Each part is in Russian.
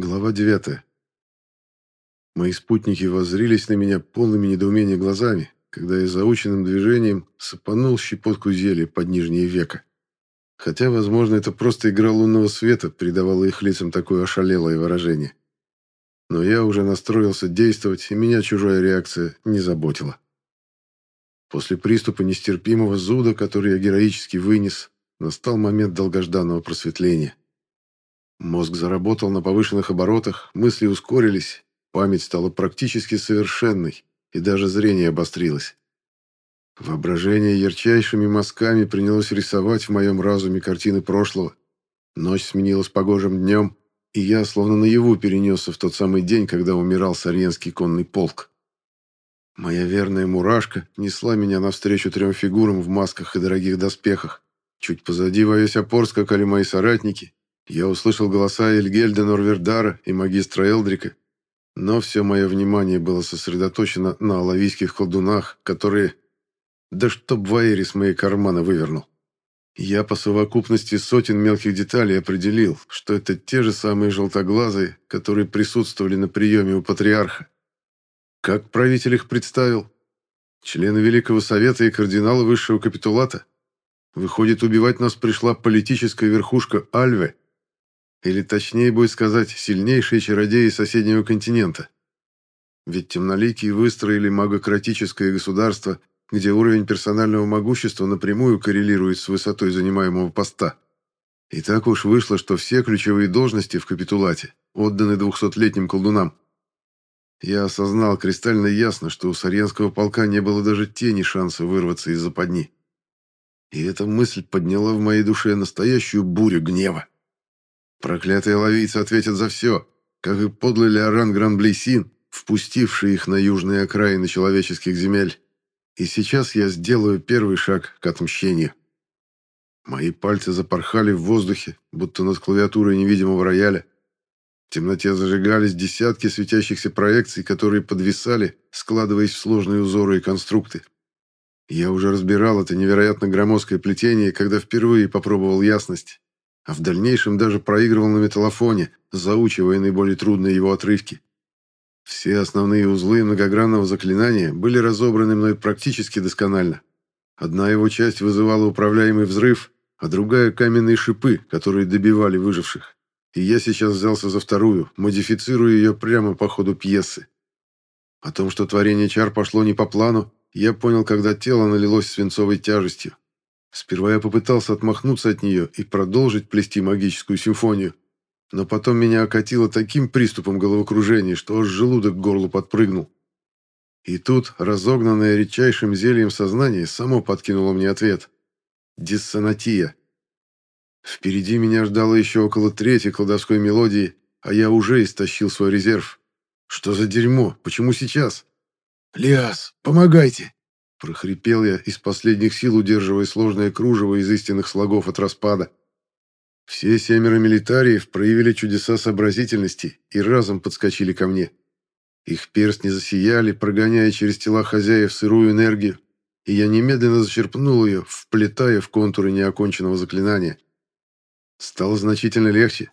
Глава 9. Мои спутники воззрились на меня полными недоумения глазами, когда я заученным движением сыпанул щепотку зелья под нижнее веко. Хотя, возможно, это просто игра лунного света придавала их лицам такое ошалелое выражение. Но я уже настроился действовать, и меня чужая реакция не заботила. После приступа нестерпимого зуда, который я героически вынес, настал момент долгожданного просветления. Мозг заработал на повышенных оборотах, мысли ускорились, память стала практически совершенной, и даже зрение обострилось. Воображение ярчайшими мазками принялось рисовать в моем разуме картины прошлого. Ночь сменилась погожим днем, и я словно наяву перенесся в тот самый день, когда умирал Сарьенский конный полк. Моя верная мурашка несла меня навстречу трем фигурам в масках и дорогих доспехах. Чуть позади во весь опор скакали мои соратники, я услышал голоса Эльгельда Норвердара и магистра Элдрика, но все мое внимание было сосредоточено на алавийских колдунах, которые... Да чтоб Ваерис мои карманы вывернул. Я по совокупности сотен мелких деталей определил, что это те же самые желтоглазые, которые присутствовали на приеме у патриарха. Как правитель их представил? Члены Великого Совета и кардиналы Высшего Капитулата? Выходит, убивать нас пришла политическая верхушка Альве, или точнее будет сказать, сильнейшие чародеи соседнего континента. Ведь темноликие выстроили магократическое государство, где уровень персонального могущества напрямую коррелирует с высотой занимаемого поста. И так уж вышло, что все ключевые должности в капитулате отданы двухсотлетним колдунам. Я осознал кристально ясно, что у Сарьенского полка не было даже тени шанса вырваться из западни. И эта мысль подняла в моей душе настоящую бурю гнева. Проклятые ловийцы ответят за все, как и подлый Леоран Гранблейсин, впустивший их на южные окраины человеческих земель. И сейчас я сделаю первый шаг к отмщению. Мои пальцы запорхали в воздухе, будто над клавиатурой невидимого рояля. В темноте зажигались десятки светящихся проекций, которые подвисали, складываясь в сложные узоры и конструкты. Я уже разбирал это невероятно громоздкое плетение, когда впервые попробовал ясность а в дальнейшем даже проигрывал на металлофоне, заучивая наиболее трудные его отрывки. Все основные узлы многогранного заклинания были разобраны мной практически досконально. Одна его часть вызывала управляемый взрыв, а другая — каменные шипы, которые добивали выживших. И я сейчас взялся за вторую, модифицируя ее прямо по ходу пьесы. О том, что творение чар пошло не по плану, я понял, когда тело налилось свинцовой тяжестью. Сперва я попытался отмахнуться от нее и продолжить плести магическую симфонию, но потом меня окатило таким приступом головокружения, что аж желудок к горлу подпрыгнул. И тут, разогнанное редчайшим зельем сознание, само подкинуло мне ответ. Диссонатия. Впереди меня ждало еще около трети колдовской мелодии, а я уже истощил свой резерв. Что за дерьмо? Почему сейчас? «Лиас, помогайте!» Прохрипел я из последних сил, удерживая сложное кружево из истинных слогов от распада. Все семеро милитариев проявили чудеса сообразительности и разом подскочили ко мне. Их перстни засияли, прогоняя через тела хозяев сырую энергию, и я немедленно зачерпнул ее, вплетая в контуры неоконченного заклинания. Стало значительно легче.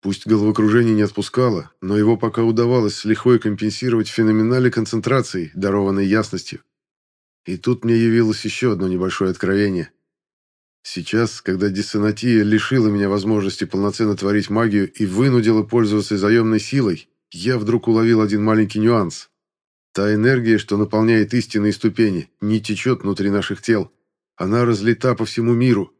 Пусть головокружение не отпускало, но его пока удавалось с лихвой компенсировать феноменальной концентрацией, дарованной ясностью. И тут мне явилось еще одно небольшое откровение. Сейчас, когда диссонатия лишила меня возможности полноценно творить магию и вынудила пользоваться заемной силой, я вдруг уловил один маленький нюанс. Та энергия, что наполняет истинные ступени, не течет внутри наших тел. Она разлита по всему миру.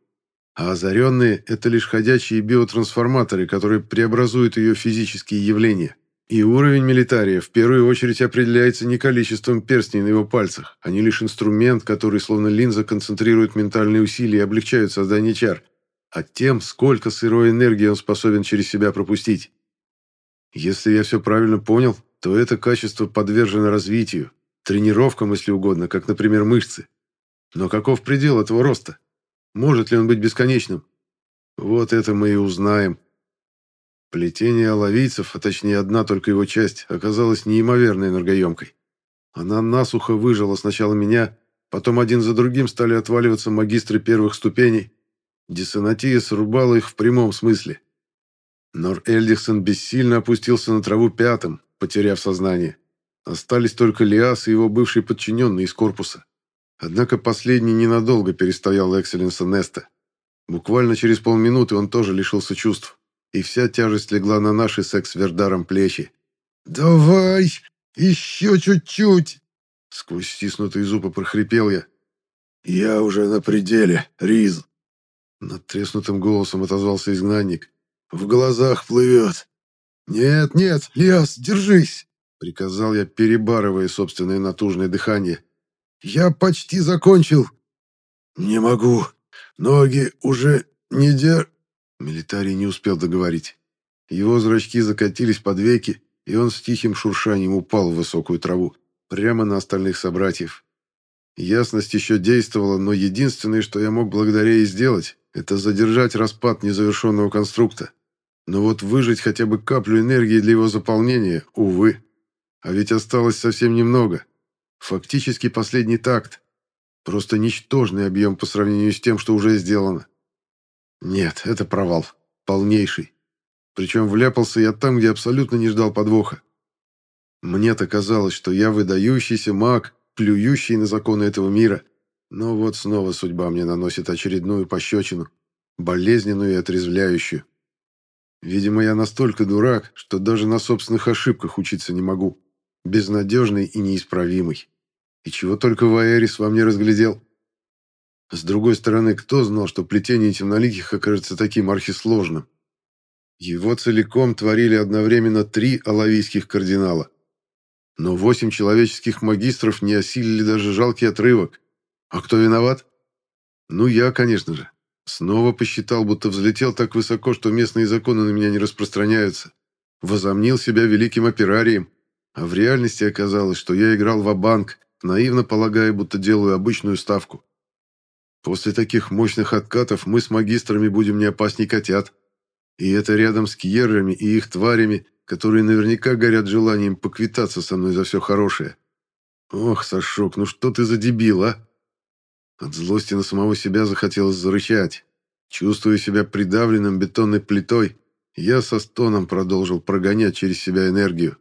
А озаренные – это лишь ходячие биотрансформаторы, которые преобразуют ее физические явления. И уровень милитария в первую очередь определяется не количеством перстней на его пальцах, а не лишь инструмент, который словно линза концентрирует ментальные усилия и облегчает создание чар, а тем, сколько сырой энергии он способен через себя пропустить. Если я все правильно понял, то это качество подвержено развитию, тренировкам, если угодно, как, например, мышцы. Но каков предел этого роста? Может ли он быть бесконечным? Вот это мы и узнаем. Плетение оловийцев, а точнее одна только его часть, оказалась неимоверно энергоемкой. Она насухо выжила сначала меня, потом один за другим стали отваливаться магистры первых ступеней. Диссонатия срубала их в прямом смысле. Нор Эльдихсон бессильно опустился на траву пятым, потеряв сознание. Остались только Лиас и его бывший подчиненный из корпуса. Однако последний ненадолго перестоял Экселенса Неста. Буквально через полминуты он тоже лишился чувств, и вся тяжесть легла на наши секс-вердаром плечи. «Давай! Еще чуть-чуть!» Сквозь стиснутые зубы прохрипел я. «Я уже на пределе, Риз!» Над треснутым голосом отозвался изгнанник. «В глазах плывет!» «Нет, нет, Лиас, держись!» Приказал я, перебарывая собственное натужное дыхание. «Я почти закончил!» «Не могу. Ноги уже не дер...» Милитарий не успел договорить. Его зрачки закатились под веки, и он с тихим шуршанием упал в высокую траву, прямо на остальных собратьев. Ясность еще действовала, но единственное, что я мог благодаря ей сделать, это задержать распад незавершенного конструкта. Но вот выжить хотя бы каплю энергии для его заполнения, увы. А ведь осталось совсем немного. Фактически последний такт. Просто ничтожный объем по сравнению с тем, что уже сделано. Нет, это провал. Полнейший. Причем вляпался я там, где абсолютно не ждал подвоха. Мне-то казалось, что я выдающийся маг, плюющий на законы этого мира. Но вот снова судьба мне наносит очередную пощечину, болезненную и отрезвляющую. Видимо, я настолько дурак, что даже на собственных ошибках учиться не могу. Безнадежный и неисправимый. И чего только Ваэрис во мне разглядел. С другой стороны, кто знал, что плетение темноликих окажется таким архисложным? Его целиком творили одновременно три алавийских кардинала. Но восемь человеческих магистров не осилили даже жалкий отрывок. А кто виноват? Ну, я, конечно же. Снова посчитал, будто взлетел так высоко, что местные законы на меня не распространяются. Возомнил себя великим операрием. А в реальности оказалось, что я играл в банк наивно полагая, будто делаю обычную ставку. После таких мощных откатов мы с магистрами будем не опасней котят. И это рядом с кьеррами и их тварями, которые наверняка горят желанием поквитаться со мной за все хорошее. Ох, Сашок, ну что ты за дебил, а? От злости на самого себя захотелось зарычать. Чувствуя себя придавленным бетонной плитой, я со стоном продолжил прогонять через себя энергию.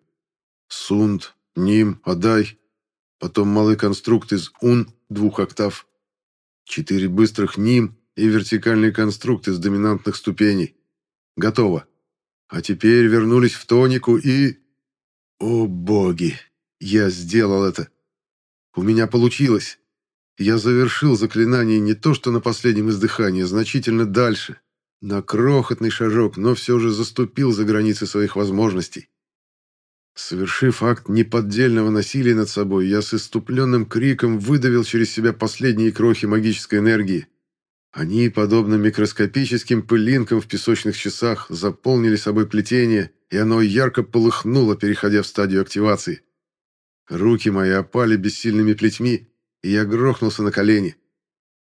Сунд, Ним, Адай, потом малый конструкт из ун двух октав, четыре быстрых ним и вертикальный конструкт из доминантных ступеней. Готово. А теперь вернулись в тонику и... О боги! Я сделал это. У меня получилось. Я завершил заклинание не то что на последнем издыхании, значительно дальше. На крохотный шажок, но все же заступил за границы своих возможностей. Совершив акт неподдельного насилия над собой, я с иступленным криком выдавил через себя последние крохи магической энергии. Они, подобно микроскопическим пылинкам в песочных часах, заполнили собой плетение, и оно ярко полыхнуло, переходя в стадию активации. Руки мои опали бессильными плетьми, и я грохнулся на колени.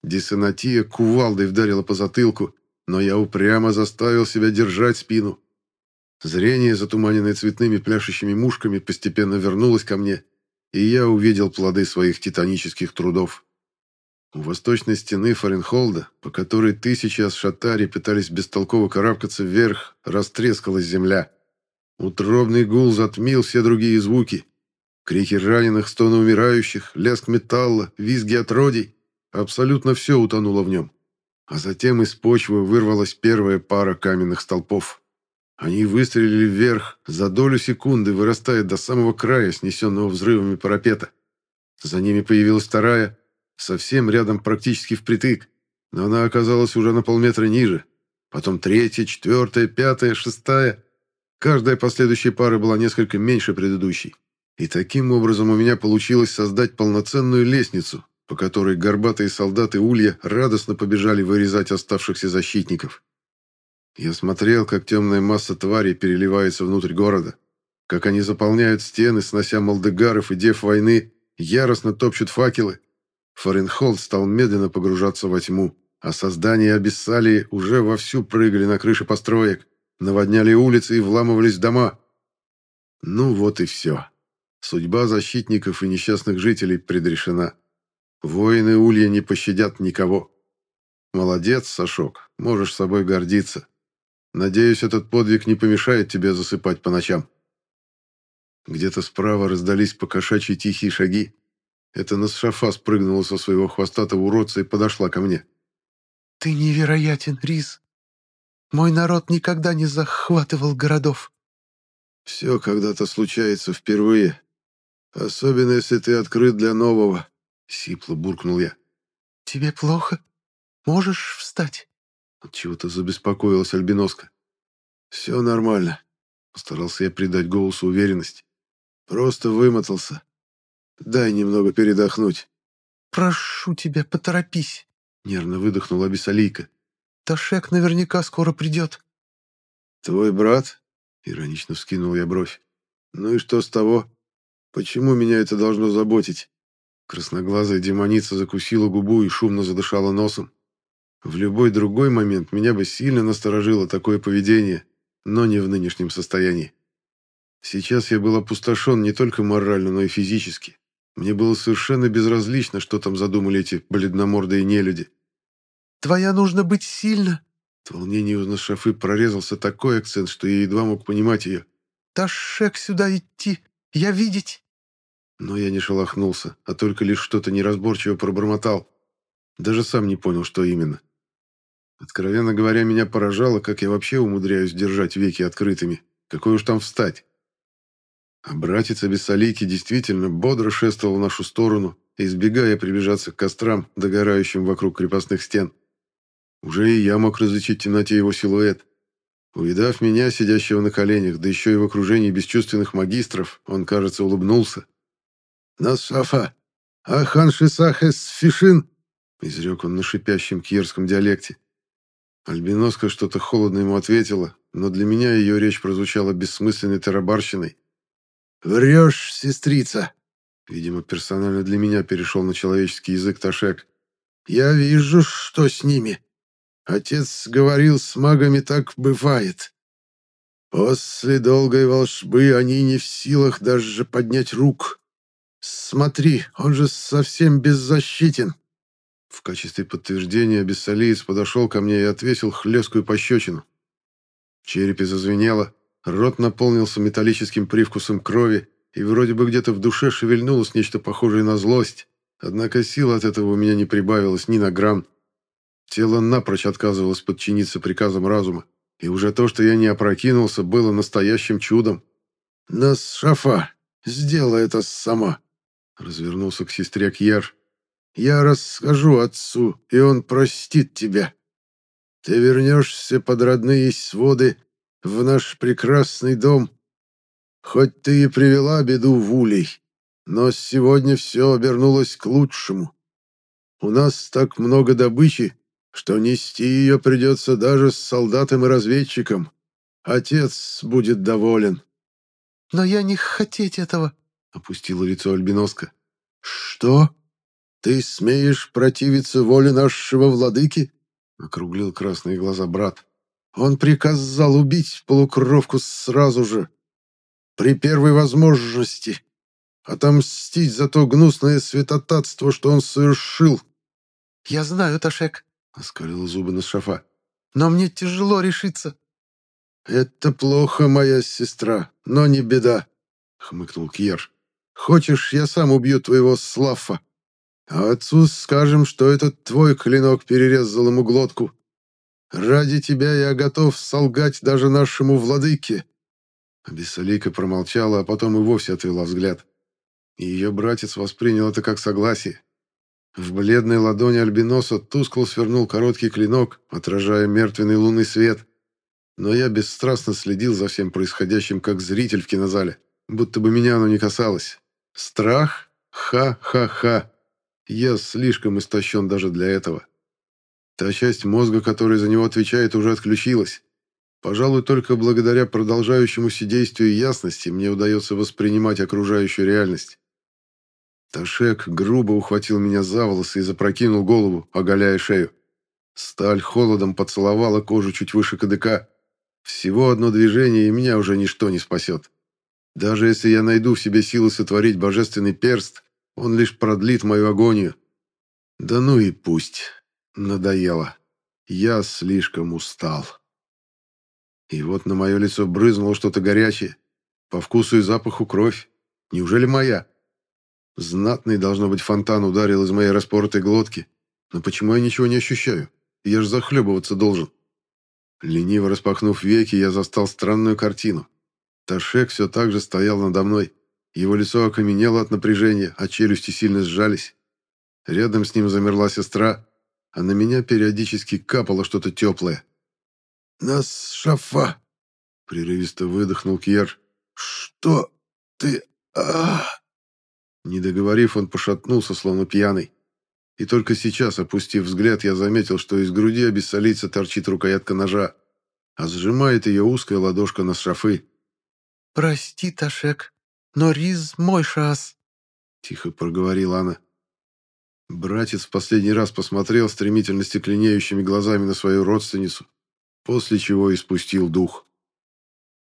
Диссонатия кувалдой вдарила по затылку, но я упрямо заставил себя держать спину. Зрение, затуманенное цветными пляшущими мушками, постепенно вернулось ко мне, и я увидел плоды своих титанических трудов. У восточной стены Фаренхолда, по которой тысячи асшатари пытались бестолково карабкаться вверх, растрескалась земля. Утробный гул затмил все другие звуки. Крики раненых, стоны умирающих, лязг металла, визги отродий. Абсолютно все утонуло в нем. А затем из почвы вырвалась первая пара каменных столпов. Они выстрелили вверх, за долю секунды вырастая до самого края, снесенного взрывами парапета. За ними появилась вторая, совсем рядом практически впритык, но она оказалась уже на полметра ниже. Потом третья, четвертая, пятая, шестая. Каждая последующая пара была несколько меньше предыдущей. И таким образом у меня получилось создать полноценную лестницу, по которой горбатые солдаты Улья радостно побежали вырезать оставшихся защитников. Я смотрел, как темная масса тварей переливается внутрь города, как они заполняют стены, снося молдегаров и дев войны, яростно топчут факелы. Фаренхолд стал медленно погружаться во тьму, а создания Абиссалии уже вовсю прыгали на крыши построек, наводняли улицы и вламывались в дома. Ну вот и все. Судьба защитников и несчастных жителей предрешена. Воины Улья не пощадят никого. Молодец, Сашок, можешь собой гордиться. Надеюсь, этот подвиг не помешает тебе засыпать по ночам». Где-то справа раздались покошачьи тихие шаги. Это Насшафа спрыгнула со своего хвостатого уродца и подошла ко мне. «Ты невероятен, Рис. Мой народ никогда не захватывал городов». «Все когда-то случается впервые. Особенно, если ты открыт для нового», — сипло буркнул я. «Тебе плохо? Можешь встать?» Отчего-то забеспокоилась Альбиноска. «Все нормально», — постарался я придать голосу уверенность. «Просто вымотался. Дай немного передохнуть». «Прошу тебя, поторопись», — нервно выдохнула Абиссалийка. «Ташек наверняка скоро придет». «Твой брат?» — иронично вскинул я бровь. «Ну и что с того? Почему меня это должно заботить?» Красноглазая демоница закусила губу и шумно задышала носом. В любой другой момент меня бы сильно насторожило такое поведение, но не в нынешнем состоянии. Сейчас я был опустошен не только морально, но и физически. Мне было совершенно безразлично, что там задумали эти бледномордые нелюди. «Твоя нужно быть сильно!» От волнения у Нашафы прорезался такой акцент, что я едва мог понимать ее. «Ташек сюда идти! Я видеть!» Но я не шелохнулся, а только лишь что-то неразборчиво пробормотал. Даже сам не понял, что именно. Откровенно говоря, меня поражало, как я вообще умудряюсь держать веки открытыми. Какой уж там встать. А братец Абиссалийки действительно бодро шествовал в нашу сторону, избегая приближаться к кострам, догорающим вокруг крепостных стен. Уже и я мог различить в темноте его силуэт. Увидав меня, сидящего на коленях, да еще и в окружении бесчувственных магистров, он, кажется, улыбнулся. «Насафа! Ахан Шисахес Фишин!» — изрек он на шипящем киерском диалекте. Альбиноска что-то холодно ему ответила, но для меня ее речь прозвучала бессмысленной тарабарщиной. «Врешь, сестрица!» Видимо, персонально для меня перешел на человеческий язык Ташек. «Я вижу, что с ними. Отец говорил, с магами так бывает. После долгой волшбы они не в силах даже поднять рук. Смотри, он же совсем беззащитен». В качестве подтверждения Бессалиец подошел ко мне и отвесил хлесткую пощечину. В черепе зазвенело, рот наполнился металлическим привкусом крови, и вроде бы где-то в душе шевельнулось нечто похожее на злость, однако сил от этого у меня не прибавилось ни на грамм. Тело напрочь отказывалось подчиниться приказам разума, и уже то, что я не опрокинулся, было настоящим чудом. «Нас, Шафа, сделай это сама!» Развернулся к сестре Кьяр. Я расскажу отцу, и он простит тебя. Ты вернешься под родные своды в наш прекрасный дом. Хоть ты и привела беду в улей, но сегодня все обернулось к лучшему. У нас так много добычи, что нести ее придется даже с солдатом и разведчиком. Отец будет доволен». «Но я не хотеть этого», — опустила лицо Альбиноска. «Что?» «Ты смеешь противиться воле нашего владыки?» — округлил красные глаза брат. «Он приказал убить полукровку сразу же, при первой возможности, отомстить за то гнусное святотатство, что он совершил». «Я знаю, Ташек», — оскалил зубы на шафа. «Но мне тяжело решиться». «Это плохо, моя сестра, но не беда», — хмыкнул Кьер. «Хочешь, я сам убью твоего Слафа?» А отцу скажем, что этот твой клинок перерезал ему глотку. Ради тебя я готов солгать даже нашему владыке». Бессалийка промолчала, а потом и вовсе отвела взгляд. Ее братец воспринял это как согласие. В бледной ладони альбиноса тускло свернул короткий клинок, отражая мертвенный лунный свет. Но я бесстрастно следил за всем происходящим, как зритель в кинозале, будто бы меня оно не касалось. Страх? Ха-ха-ха. Я слишком истощен даже для этого. Та часть мозга, которая за него отвечает, уже отключилась. Пожалуй, только благодаря продолжающемуся действию ясности мне удается воспринимать окружающую реальность. Ташек грубо ухватил меня за волосы и запрокинул голову, оголяя шею. Сталь холодом поцеловала кожу чуть выше кадыка. Всего одно движение, и меня уже ничто не спасет. Даже если я найду в себе силы сотворить божественный перст, он лишь продлит мою агонию. Да ну и пусть. Надоело. Я слишком устал. И вот на мое лицо брызнуло что-то горячее. По вкусу и запаху кровь. Неужели моя? Знатный, должно быть, фонтан ударил из моей распоротой глотки. Но почему я ничего не ощущаю? Я же захлебываться должен. Лениво распахнув веки, я застал странную картину. Ташек все так же стоял надо мной. Его лицо окаменело от напряжения, а челюсти сильно сжались. Рядом с ним замерла сестра, а на меня периодически капало что-то теплое. «Нас шафа!» — прерывисто выдохнул Кьер. «Что ты... а Не договорив, он пошатнулся, словно пьяный. И только сейчас, опустив взгляд, я заметил, что из груди обессолица торчит рукоятка ножа, а сжимает ее узкая ладошка на шафы. «Прости, Ташек, но Риз мой шас», — тихо проговорила она. Братец в последний раз посмотрел стремительно стекленеющими глазами на свою родственницу, после чего испустил дух.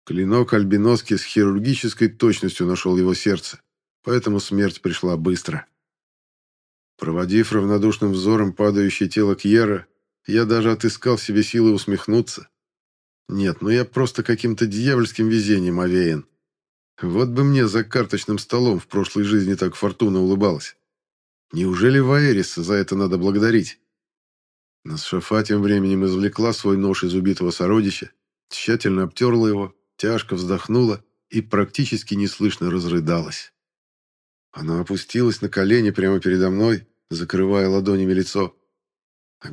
Клинок альбиноски с хирургической точностью нашел его сердце, поэтому смерть пришла быстро. Проводив равнодушным взором падающее тело Кьера, я даже отыскал в себе силы усмехнуться. Нет, ну я просто каким-то дьявольским везением овеян. Вот бы мне за карточным столом в прошлой жизни так фортуна улыбалась. Неужели Ваэриса за это надо благодарить? Насшафа тем временем извлекла свой нож из убитого сородича, тщательно обтерла его, тяжко вздохнула и практически неслышно разрыдалась. Она опустилась на колени прямо передо мной, закрывая ладонями лицо. А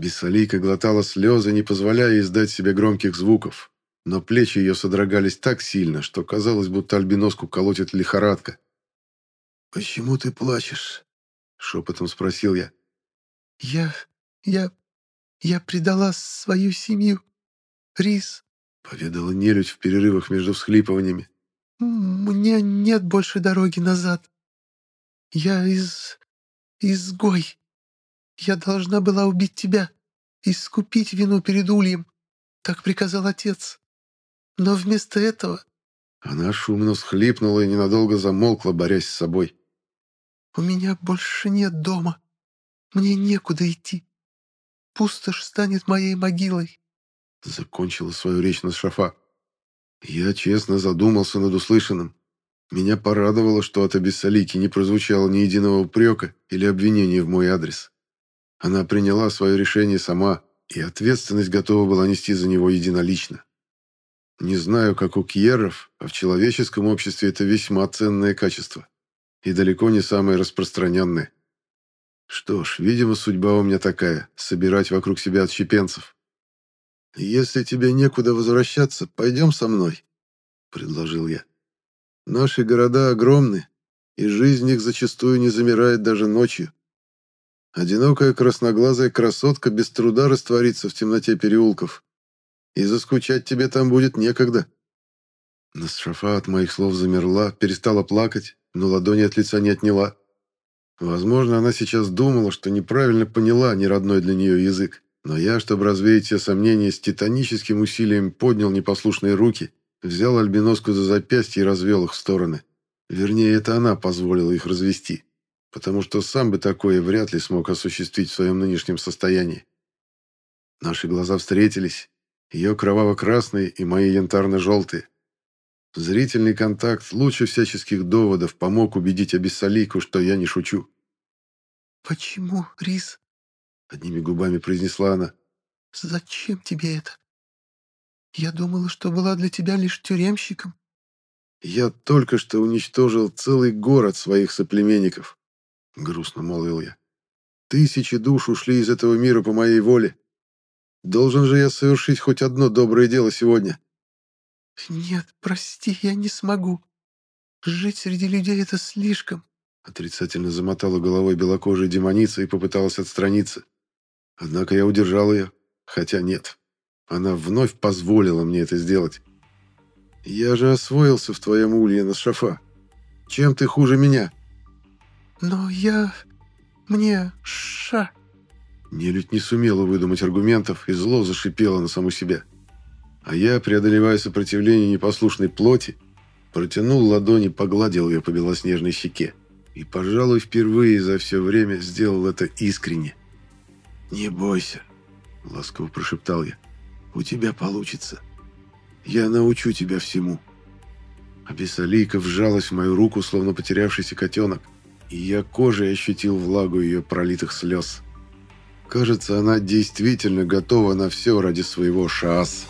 глотала слезы, не позволяя издать себе громких звуков, но плечи ее содрогались так сильно, что казалось, будто альбиноску колотит лихорадка. «Почему ты плачешь?» Шепотом спросил я. «Я... я... я предала свою семью. Рис...» Поведала нелюдь в перерывах между всхлипываниями. «Мне нет больше дороги назад. Я из... изгой. Я должна была убить тебя, искупить вину перед Ульем. Так приказал отец. Но вместо этого...» Она шумно всхлипнула и ненадолго замолкла, борясь с собой. У меня больше нет дома. Мне некуда идти. Пустошь станет моей могилой. Закончила свою речь на шафа. Я честно задумался над услышанным. Меня порадовало, что от Абиссалики не прозвучало ни единого упрека или обвинения в мой адрес. Она приняла свое решение сама, и ответственность готова была нести за него единолично. Не знаю, как у Кьеров, а в человеческом обществе это весьма ценное качество и далеко не самые распространенные. Что ж, видимо, судьба у меня такая — собирать вокруг себя отщепенцев. «Если тебе некуда возвращаться, пойдем со мной», — предложил я. «Наши города огромны, и жизнь их зачастую не замирает даже ночью. Одинокая красноглазая красотка без труда растворится в темноте переулков, и заскучать тебе там будет некогда». Насшафа от моих слов замерла, перестала плакать но ладони от лица не отняла. Возможно, она сейчас думала, что неправильно поняла неродной для нее язык, но я, чтобы развеять все сомнения, с титаническим усилием поднял непослушные руки, взял альбиноску за запястье и развел их в стороны. Вернее, это она позволила их развести, потому что сам бы такое вряд ли смог осуществить в своем нынешнем состоянии. Наши глаза встретились, ее кроваво-красные и мои янтарно-желтые. Зрительный контакт лучше всяческих доводов помог убедить Абиссалийку, что я не шучу. «Почему, Рис?» — одними губами произнесла она. «Зачем тебе это? Я думала, что была для тебя лишь тюремщиком». «Я только что уничтожил целый город своих соплеменников», — грустно молвил я. «Тысячи душ ушли из этого мира по моей воле. Должен же я совершить хоть одно доброе дело сегодня». «Нет, прости, я не смогу. Жить среди людей — это слишком». Отрицательно замотала головой белокожая демоница и попыталась отстраниться. Однако я удержал ее, хотя нет. Она вновь позволила мне это сделать. «Я же освоился в твоем улье на шафа. Чем ты хуже меня?» «Но я... мне... ша...» Нелюдь не сумела выдумать аргументов и зло зашипела на саму себя. А я, преодолевая сопротивление непослушной плоти, протянул ладони, погладил ее по белоснежной щеке. И, пожалуй, впервые за все время сделал это искренне. «Не бойся», — ласково прошептал я. «У тебя получится. Я научу тебя всему». Абиссалийка вжалась в мою руку, словно потерявшийся котенок, и я кожей ощутил влагу ее пролитых слез. Кажется, она действительно готова на все ради своего Шаас.